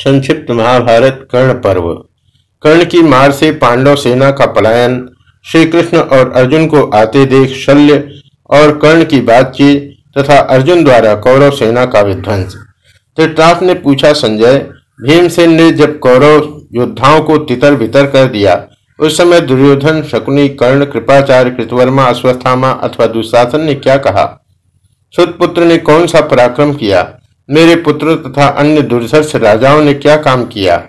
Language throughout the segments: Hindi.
संक्षिप्त महाभारत कर्ण पर्व। कर्ण की मार से पांडव सेना का पलायन श्री कृष्ण और अर्जुन को आते देख शल्य और कर्ण की बातचीत तथा अर्जुन द्वारा कौरव सेना का विध्वंस। धृतराष्ट्र ने पूछा संजय, भीमसेन ने जब कौरव योद्धाओं को तितर बितर कर दिया, उस समय दुर्योधन, शकुनी, कर्ण, कृपाचार्य, कृतवर्मा अश्वस्थामा अथवा दुशासन ने क्या कहा? सुतपुत्र ने कौन सा पराक्रम किया? मेरे पुत्र तथा अन्य दुर्धर्ष राजाओं ने क्या काम किया?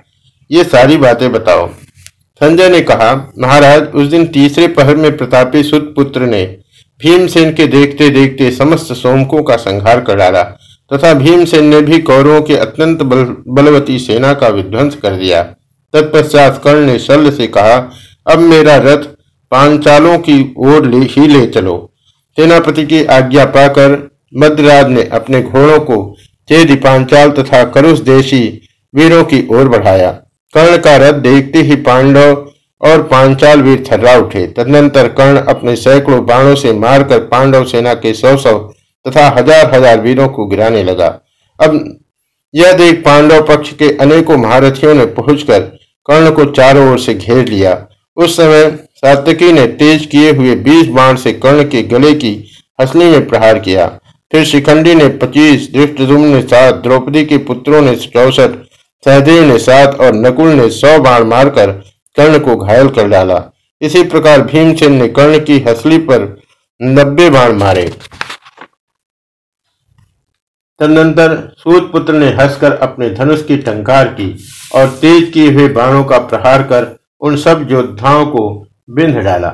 ये सारी बातें बताओ। संजय ने कहा महाराज उस दिन तीसरे पहर में प्रतापी सुत पुत्र ने भीमसेन के देखते देखते समस्त सोमकों का संहार कर डाला तथा भीमसेन ने भी कौरवों के अत्यंत बल, बलवती सेना का विध्वंस कर दिया। तत्पश्चात कर्ण ने शल्य से कहा अब मेरा रथ पांचालों की ओर ले ही ले चलो। सेनापति की आज्ञा पाकर मद्राज ने अपने घोड़ों को चेदी पांचाल तथा करुष देशी वीरों की ओर बढ़ाया। कर्ण का रथ देखते ही पांडव और पांचाल वीर थर्रा उठे। तदनंतर कर्ण अपने सैकड़ों बाणों से मारकर पांडव सेना के सौ सौ तथा हज़ार हज़ार वीरों को गिराने लगा। अब यह देख पांडव पक्ष के अनेकों महारथियों ने पहुंचकर कर्ण को चारों ओर से घेर लिया। उस समय सातकी ने तेज किए हुए बीस बाण से कर्ण के गले की हसली में प्रहार किया। फिर शिखंडी ने पच्चीस दृष्टुम ने सात, द्रौपदी के पुत्रों ने चौसठ, सहदेव ने सात और नकुल ने सौ बाण मारकर कर्ण को घायल कर डाला। इसी प्रकार भीमसेन ने कर्ण की हसली पर नब्बे बाण मारे। तदनंतर सूत पुत्र ने हंसकर अपने धनुष की टंकार की और तेज किए हुए बाणों का प्रहार कर उन सब योद्धाओं को बिंध डाला।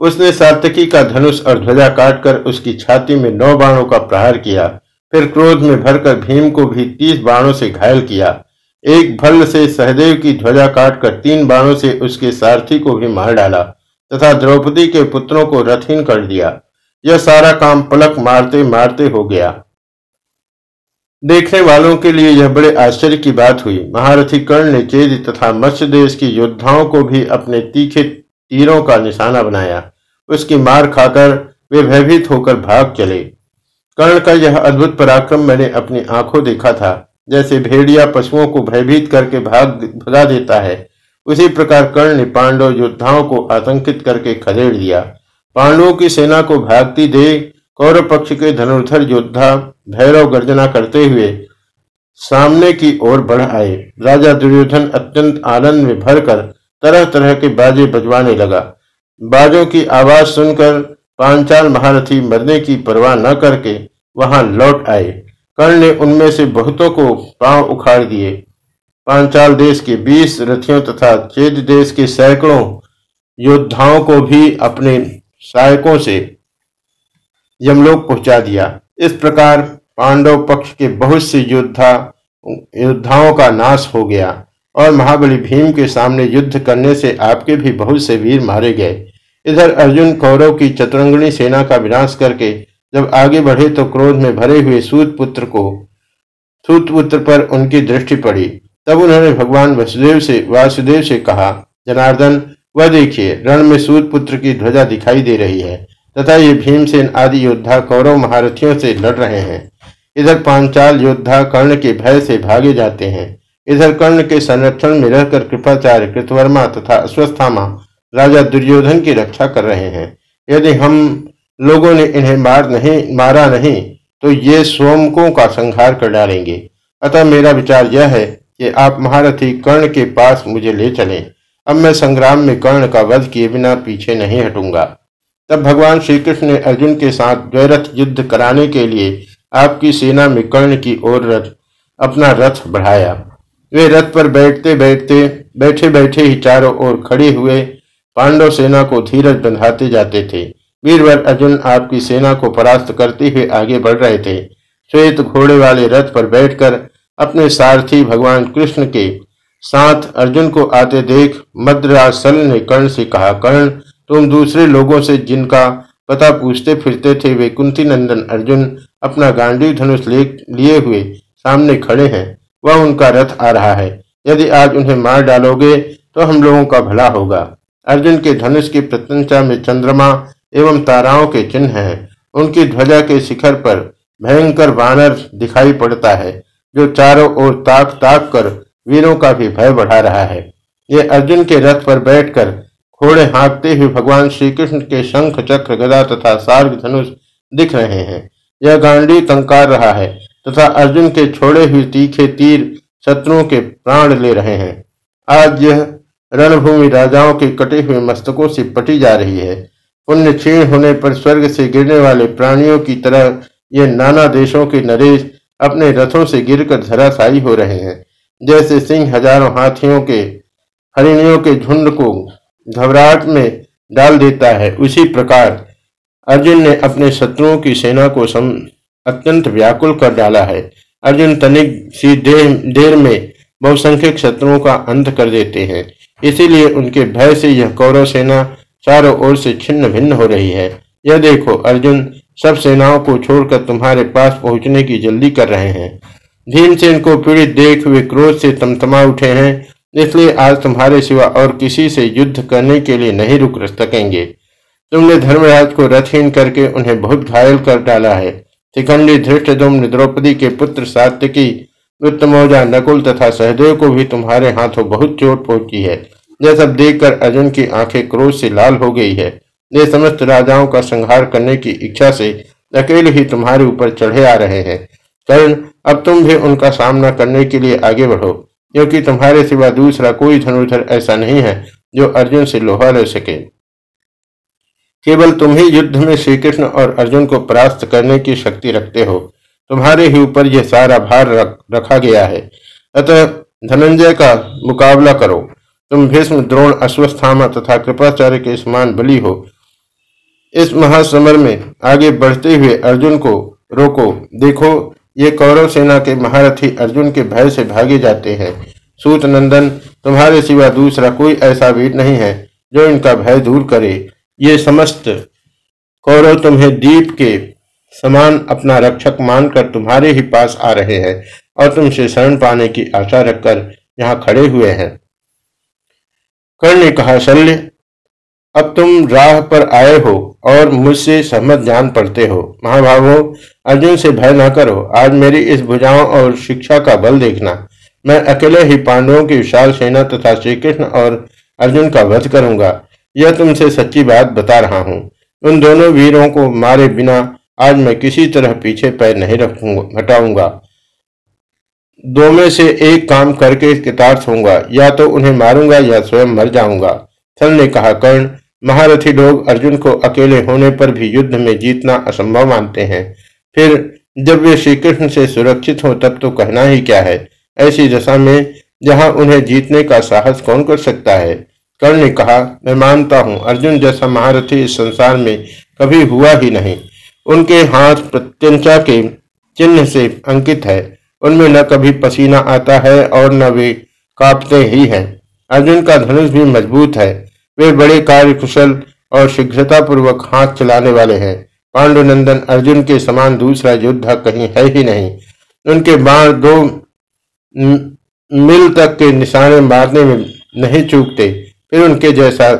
उसने सातकी का धनुष और ध्वजा काटकर उसकी छाती में नौ बाणों का प्रहार किया, फिर क्रोध में भरकर भीम को भी तीस बाणों से घायल किया। एक भल्ल से सहदेव की ध्वजा काटकर तीन बाणों से उसके सारथी को भी मार डाला, तथा द्रौपदी के पुत्रों को रथहीन कर दिया। यह सारा काम पलक मारते मारते हो गया। देखने वालों के लिए यह बड़े आश्चर्य की बात हुई। महारथी कर्ण ने चेद तथा मत्स्य देश के योद्धाओं को भी अपने तीखे तीरों का निशाना बनाया। उसकी मार खाकर वे भयभीत होकर भाग चले। कर्ण का यह अद्भुत पराक्रम मैंने अपनी आँखों देखा था, जैसे भेड़िया पशुओं को भयभीत करके भाग, भगा देता है। उसी प्रकार कर्ण ने पांडव योद्धाओं को आतंकित करके खदेड़ दिया। पांडवों की सेना को भागती दे कौरव पक्ष के धनुर्धर योद्धा भैरव गर्जना करते हुए सामने की ओर बढ़ आए। राजा दुर्योधन अत्यंत आनंद में भरकर तरह तरह के बाजे बजवाने लगा। बाजों की आवाज़ सुनकर पांचाल महारथी मरने की परवाह न करके वहाँ लौट आए। कर्ण ने उनमें से बहुतों को पाँव उखाड़ दिए। पांचाल देश के बीस रथियों तथा चेद देश के सैकड़ों योद्धाओं को भी अपने सहायकों से यमलोक पहुँचा दिया। इस प्रकार पांडव पक्ष के बहुत से योद्धा, योद्धाओं का नाश हो गया। और महाबली भीम के सामने युद्ध करने से आपके भी बहुत से वीर मारे गए। इधर अर्जुन कौरव की चतुरंगणी सेना का विनाश करके जब आगे बढ़े तो क्रोध में भरे हुए सूत पुत्र को सूत पुत्र पर उनकी दृष्टि पड़ी। तब उन्होंने भगवान वसुदेव से, वासुदेव से कहा, जनार्दन, वह देखिए, रण में सूत पुत्र की ध्वजा दिखाई दे रही है, तथा ये भीमसेन आदि योद्धा कौरव महारथियों से लड़ रहे हैं। इधर पांचाल योद्धा कर्ण के भय से भागे जाते हैं। इधर कर्ण के संरक्षण में रहकर कृपाचार्य कृतवर्मा तथा अश्वस्थामा राजा दुर्योधन की रक्षा कर रहे हैं। यदि हम लोगों ने इन्हें मार नहीं, मारा नहीं तो ये सोमकों का संहार कर डालेंगे। अतः मेरा विचार यह है कि आप महारथी कर्ण के पास मुझे ले चलें। अब मैं संग्राम में कर्ण का वध किए बिना पीछे नहीं हटूँगा। तब भगवान श्री कृष्ण ने अर्जुन के साथ द्वैरथ युद्ध कराने के लिए आपकी सेना में कर्ण की ओर रथ, अपना रथ बढ़ाया। वे रथ पर बैठते बैठते, बैठे बैठे ही चारों ओर खड़े हुए पांडव सेना को धीरज बंधाते जाते थे। वीरवर अर्जुन आपकी सेना को परास्त करते हुए आगे बढ़ रहे थे। श्वेत घोड़े वाले रथ पर बैठकर अपने सारथी भगवान कृष्ण के साथ अर्जुन को आते देख मद्रासल ने कर्ण से कहा, कर्ण, तुम दूसरे लोगों से जिनका पता पूछते फिरते थे, वे कुंती नंदन अर्जुन अपना गांडी धनुष लिए हुए सामने खड़े हैं। वह उनका रथ आ रहा है। यदि आज उन्हें मार डालोगे तो हम लोगों का भला होगा। अर्जुन के धनुष की प्रत्यंचा में चंद्रमा एवं ताराओं के चिन्ह हैं। उनकी ध्वजा के शिखर पर भयंकर वानर दिखाई पड़ता है, जो चारों ओर ताक ताक कर वीरों का भी भय बढ़ा रहा है। ये अर्जुन के रथ पर बैठकर घोड़े हाँकते हुए भगवान श्री कृष्ण के शंख, चक्र, गदा तथा सार्ग धनुष दिख रहे हैं। यह गांडी कंकार रहा है। तथा अर्जुन के छोड़े हुए तीखे तीर शत्रुओं के प्राण ले रहे हैं। आज यह रणभूमि राजाओं के कटे हुए मस्तकों से पटी जा रही है। पुण्य क्षीण होने पर स्वर्ग से गिरने वाले प्राणियों की तरह ये नाना देशों के नरेश अपने रथों से गिरकर धराशायी हो रहे हैं। जैसे सिंह हज़ारों हाथियों के, हरिणियों के झुंड को घबराहट में डाल देता है, उसी प्रकार अर्जुन ने अपने शत्रुओं की सेना को सम अत्यंत व्याकुल कर डाला है। अर्जुन तनिक सी देर, देर में बहुसंख्यक शत्रुओं का अंत कर देते हैं। इसीलिए उनके भय से यह कौरव सेना चारों ओर से छिन्न भिन्न हो रही है। यह देखो अर्जुन सब सेनाओं को छोड़कर तुम्हारे पास पहुँचने की जल्दी कर रहे हैं। भीमसेन को पीड़ित देख हुए क्रोध से तमतमा उठे हैं इसलिए आज तुम्हारे सिवा और किसी से युद्ध करने के लिए नहीं रुक सकेंगे। तुमने धर्मराज को रथहीन करके उन्हें बहुत घायल कर डाला है। शिखंडी धृष्ट द्रौपदी के पुत्र सात्यकी उत्तमौजा नकुल तथा सहदेव को भी तुम्हारे हाथों बहुत चोट पहुँची है। यह सब देखकर अर्जुन की आँखें क्रोध से लाल हो गई है। ये समस्त राजाओं का संहार करने की इच्छा से अकेले ही तुम्हारे ऊपर चढ़े आ रहे हैं। कर्ण, अब तुम भी उनका सामना करने के लिए आगे बढ़ो, क्योंकि तुम्हारे सिवा दूसरा कोई धनुधर ऐसा नहीं है जो अर्जुन से लोहा ले सके। केवल तुम ही युद्ध में श्री कृष्ण और अर्जुन को परास्त करने की शक्ति रखते हो। तुम्हारे ही ऊपर यह सारा भार रख, रखा गया है। अतः धनंजय का मुकाबला करो। तुम भीष्म द्रोण अश्वस्थामा तथा कृपाचार्य के समान बली हो। इस महासमर में आगे बढ़ते हुए अर्जुन को रोको। देखो ये कौरव सेना के महारथी अर्जुन के भय से भागे जाते हैं। सूत नंदन तुम्हारे सिवा दूसरा कोई ऐसा वीर नहीं है जो इनका भय दूर करे। ये समस्त कौरव तुम्हें दीप के समान अपना रक्षक मानकर तुम्हारे ही पास आ रहे हैं और तुमसे शरण पाने की आशा रखकर यहाँ खड़े हुए हैं। कर्ण ने कहा, शल्य, अब तुम राह पर आए हो और मुझसे सहमत जान पड़ते हो। महाभावो अर्जुन से भय न करो। आज मेरी इस भुजाओं और शिक्षा का बल देखना। मैं अकेले ही पांडवों की विशाल सेना तथा श्री कृष्ण और अर्जुन का वध करूँगा। यह तुमसे सच्ची बात बता रहा हूँ। उन दोनों वीरों को मारे बिना आज मैं किसी तरह पीछे पैर नहीं रखूँगा, हटाऊँगा। दो में से एक काम करके कृतार्थ होऊँगा या तो उन्हें मारूँगा या स्वयं मर जाऊँगा। थल ने कहा, कर्ण, महारथी लोग अर्जुन को अकेले होने पर भी युद्ध में जीतना असंभव मानते हैं। फिर, जब वे श्री कृष्ण से सुरक्षित हो, तब तो कहना ही क्या है? ऐसी दशा में जहाँ उन्हें जीतने का साहस कौन कर सकता है? कर्ण ने कहा, मैं मानता हूँ, अर्जुन जैसा महारथी इस संसार में कभी हुआ ही नहीं। उनके हाथ प्रत्यंचा के चिन्ह से अंकित है। उनमें न कभी पसीना आता है और न वे कांपते ही हैं। अर्जुन का धनुष भी मज़बूत है। वे बड़े कार्य कुशल और शीघ्रता पूर्वक हाथ चलाने वाले हैं। पांडुनंदन अर्जुन के समान दूसरा योद्धा कहीं है ही नहीं। उनके बाण दो मिल तक के निशाने मारने में नहीं चूकते। फिर उनके जैसा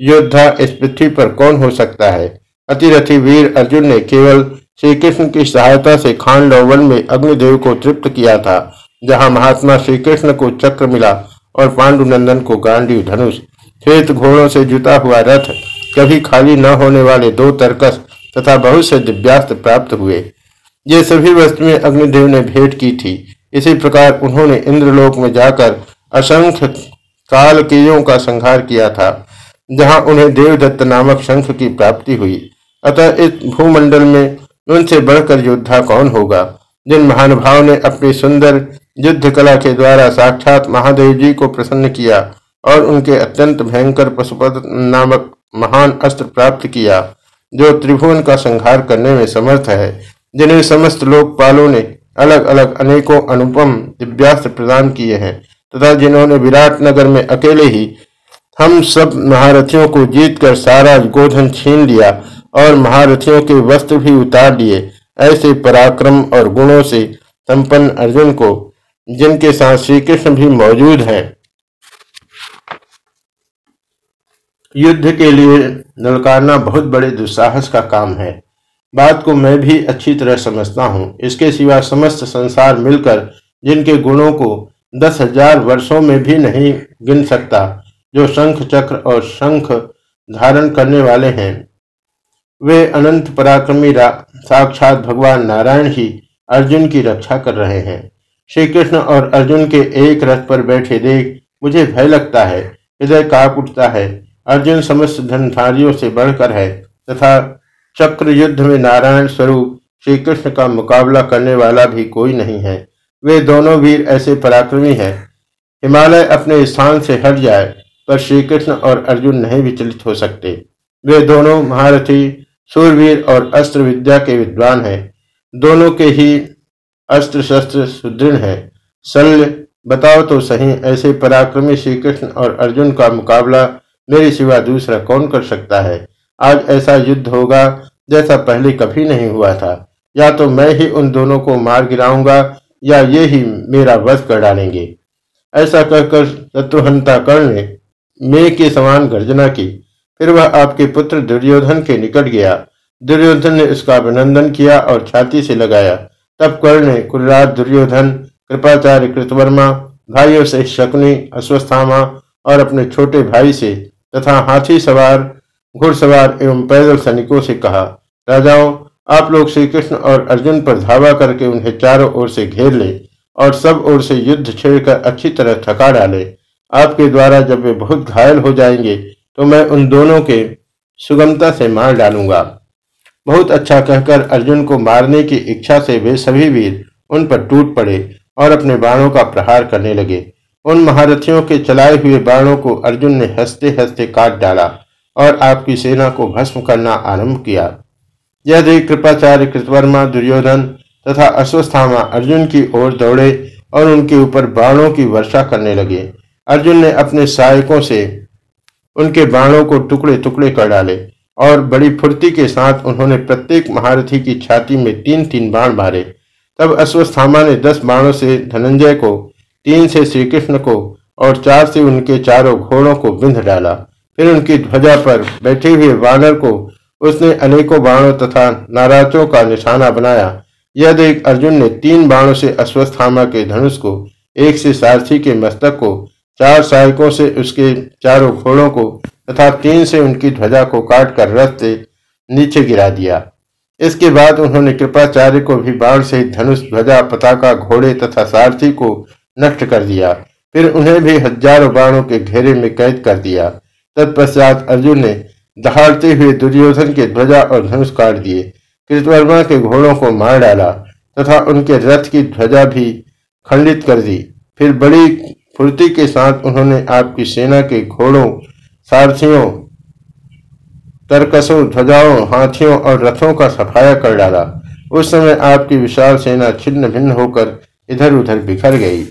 योद्धा इस पृथ्वी पर कौन हो सकता है? अतिरथी वीर अर्जुन ने केवल श्री कृष्ण की सहायता से खान लोवन में अग्निदेव को तृप्त किया था, जहाँ महात्मा श्री कृष्ण को चक्र मिला और पांडुनंदन को गांडी धनुष। श्वेत घोड़ों से जुटा हुआ रथ कभी खाली न होने वाले दो तर्कस तथा बहुत से दिव्यास्त्र प्राप्त हुए। ये सभी वस्तुएँ अग्निदेव ने भेंट की थी। इसी प्रकार उन्होंने इंद्रलोक में जाकर असंख्य कालकीयों का संहार किया था, जहाँ उन्हें देवदत्त नामक शंख की प्राप्ति हुई। अतः इस भूमंडल में उनसे बढ़कर योद्धा कौन होगा, जिन महानुभाव ने अपनी सुंदर युद्ध कला के द्वारा साक्षात महादेव जी को प्रसन्न किया और उनके अत्यंत भयंकर पशुपत नामक महान अस्त्र प्राप्त किया, जो त्रिभुवन का संहार करने में समर्थ है, जिन्हें समस्त लोकपालों ने अलग अलग अनेकों अनुपम दिव्यास्त्र प्रदान किए हैं। तथा जिन्होंने विराट नगर में अकेले ही हम सब महारथियों को जीतकर सारा गोधन छीन लिया और महारथियों के वस्त्र भी उतार दिए, ऐसे पराक्रम और गुणों से संपन्न अर्जुन को, जिनके साथ श्री कृष्ण भी मौजूद हैं। युद्ध के लिए ललकारना बहुत बड़े दुस्साहस का काम है। बात को मैं भी अच्छी तरह समझता हूँ। इसके सिवा समस्त संसार मिलकर जिनके गुणों को दस हज़ार वर्षों में भी नहीं गिन सकता, जो शंख चक्र और शंख धारण करने वाले हैं। वे अनंत पराक्रमी साक्षात भगवान नारायण ही अर्जुन की रक्षा कर रहे हैं। श्री कृष्ण और अर्जुन के एक रथ पर बैठे देख मुझे भय लगता है, हृदय काप उठता है। अर्जुन समस्त धनधारियों से बढ़कर है तथा चक्र युद्ध में नारायण स्वरूप श्री कृष्ण का मुकाबला करने वाला भी कोई नहीं है। वे दोनों वीर ऐसे पराक्रमी हैं। हिमालय अपने स्थान से हट जाए, पर श्री कृष्ण और अर्जुन नहीं विचलित हो सकते। वे दोनों महारथी, सूरवीर और अस्त्र विद्या के विद्वान हैं। दोनों के ही अस्त्र शस्त्र सुदृढ़ हैं। शल्य, बताओ तो सही, ऐसे पराक्रमी श्री कृष्ण और अर्जुन का मुकाबला मेरे सिवा दूसरा कौन कर सकता है? आज ऐसा युद्ध होगा जैसा पहले कभी नहीं हुआ था। या तो मैं ही उन दोनों को मार गिराऊँगा या ये ही मेरा वध कर डालेंगे। ऐसा कहकर शत्रुहंता कर्ण ने मे के समान गर्जना की। फिर वह आपके पुत्र दुर्योधन के निकट गया। दुर्योधन ने उसका अभिनंदन किया और छाती से लगाया। तब कर्ण ने, कुलराज दुर्योधन, कृपाचार्य कृतवर्मा, भाइयों से शकुनी, अश्वस्थामा और अपने छोटे भाई से तथा हाथी सवार, घुड़सवार एवं पैदल सैनिकों से कहा, राजाओं आप लोग श्री कृष्ण और अर्जुन पर धावा करके उन्हें चारों ओर से घेर ले और सब ओर से युद्ध छेड़कर अच्छी तरह थका डाले। आपके द्वारा जब वे बहुत घायल हो जाएँगे तो मैं उन दोनों के सुगमता से मार डालूँगा। बहुत अच्छा कहकर अर्जुन को मारने की इच्छा से वे सभी वीर उन पर टूट पड़े और अपने बाणों का प्रहार करने लगे। उन महारथियों के चलाए हुए बाणों को अर्जुन ने हँसते हँसते काट डाला और आपकी सेना को भस्म करना आरंभ किया। यह देख कृपाचार्य कृतवर्मा दुर्योधन तथा अश्वस्थामा अर्जुन की ओर दौड़े और उनके ऊपर बाणों की वर्षा करने लगे, अर्जुन ने अपने सहायकों से उनके बाणों को टुकड़े टुकड़े कर डाले और बड़ी फुर्ती के साथ उन्होंने प्रत्येक महारथी की छाती में तीन तीन बाण मारे तब अश्वस्थामा ने दस बाणों से धनंजय को, तीन से श्री कृष्ण को और चार से उनके चारों घोड़ों को बिंध डाला। फिर उनकी ध्वजा पर बैठे हुए वानर को उसने अनेकों बाणों तथा नाराजों का निशाना बनाया। यह देख अर्जुन ने तीन बाणों से अश्वस्थामा के धनुष को, एक से सारथी के मस्तक को, चार सहायकों से उसके चारों घोड़ों को तथा तीन से उनकी ध्वजा को काट कर रथ से नीचे गिरा दिया। इसके बाद उन्होंने कृपाचार्य को भी बाण से धनुष, ध्वजा, पताका, घोड़े तथा सारथी को नष्ट कर दिया। फिर उन्हें भी हज़ारों बाणों के घेरे में कैद कर दिया। तत्पश्चात अर्जुन ने दहाड़ते हुए दुर्योधन के ध्वजा और धनुष काट दिए। कृतवर्मा के घोड़ों को मार डाला तथा उनके रथ की ध्वजा भी खंडित कर दी। फिर बड़ी फुर्ती के साथ उन्होंने आपकी सेना के घोड़ों, सारथियों, तरकसों, ध्वजाओं, हाथियों और रथों का सफाया कर डाला। उस समय आपकी विशाल सेना छिन्न भिन्न होकर इधर उधर बिखर गई।